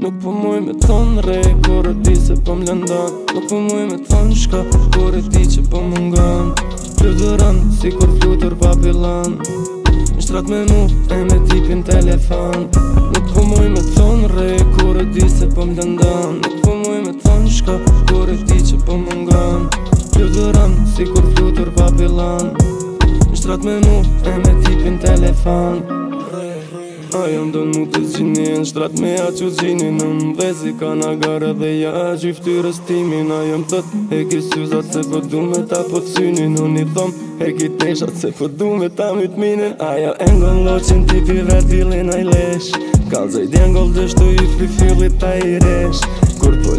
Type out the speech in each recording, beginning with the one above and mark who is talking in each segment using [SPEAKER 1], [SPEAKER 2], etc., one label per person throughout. [SPEAKER 1] Nuk po muj me thon re, kur e ti se po m'lëndon Nuk po muj me thon shka, kur e ti që po m'ngon Fluturën, si kur flutur papillon Në shtrat me mu, e me tipin telefon Nuk po muj me thon re, kur e ti se po m'lëndon Shtrat me mu E me tipin telefon A jam do mu të gjini E në shtrat me a që gjini Në më vezi ka në gara dhe ja A gjifty rëstimin A jam tët e ki syzat se përdu po me ta po të syni Në një thom e ki se përdu po me ta më të mine A ja engon loqin tipi vet a i lesh Kanë zëj djengol dështu i fri fillit a i resh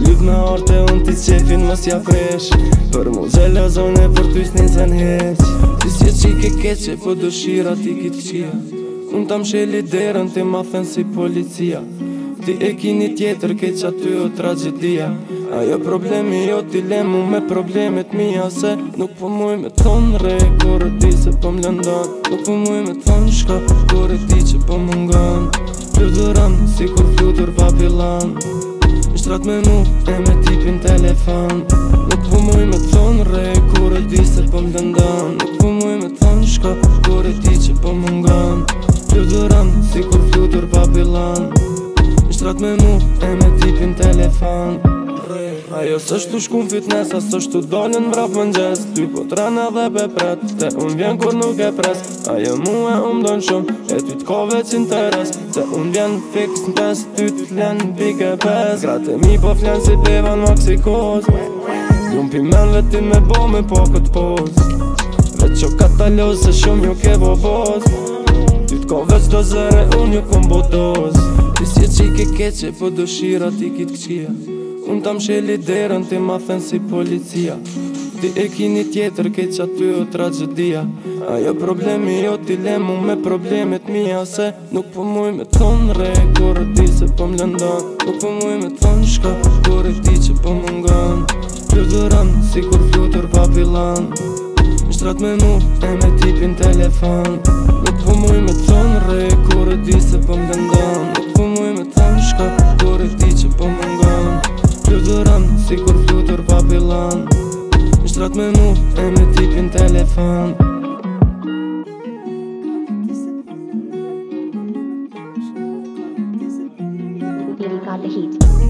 [SPEAKER 1] dytë me arte unë ti qefin mos ja fresh Për mu zelë zone për ty s'ni zën heq Ti si qike keqe po dëshira ti kit qia Unë ta mshe liderën ti ma thën si policia Ti e kini tjetër keq aty o tragedia Ajo problemi jo ti le me problemet mija Se nuk po muj me thon re kur e ti se po mlëndon Nuk po muj me thon shka kur e ti që po mungon Të si kur flutur papilan shtrat me nu E me tipin telefon Nuk vë po muj me thon re Kur e di se po mdë Nuk vë po muj me thon shko Kur e ti që po mdë ngon Ljur si kur fjutur papilon Në shtrat me nu E me tipin telefon Ajo sështu shtu shku në fitnesa, së shtu dolin vrap më nxes Ty po të rana dhe pe pret, te unë vjen kur nuk e pres Ajo mu e unë dojnë shumë, e ty t'ko veç interes Te unë vjen fix në tes, ty t'len pike pes Gratë e mi po flen si piva në maksikos Ju mpi men vetin me bo me po këtë poz Vec o katalos se shumë ju ke bo poz Ty t'ko veç do zëre unë ju këmbo doz Ti si qi ke keqe, po do shira ti ki t'kqia Unë t'am msheli derën ti ma thënë si policia Ti e kini tjetër keq aty o tragedia Ajo problemi jo ti lemu me problemet mija Se nuk po muj me thonë re kore ti se po mlëndon Nuk po muj me thonë shka kore ti që po mungon Fluturën si kur flutur papilan Mishtrat me mu e me tipin telefon Nuk po muj me Zot me mu e me tipin telefon Blue the heat.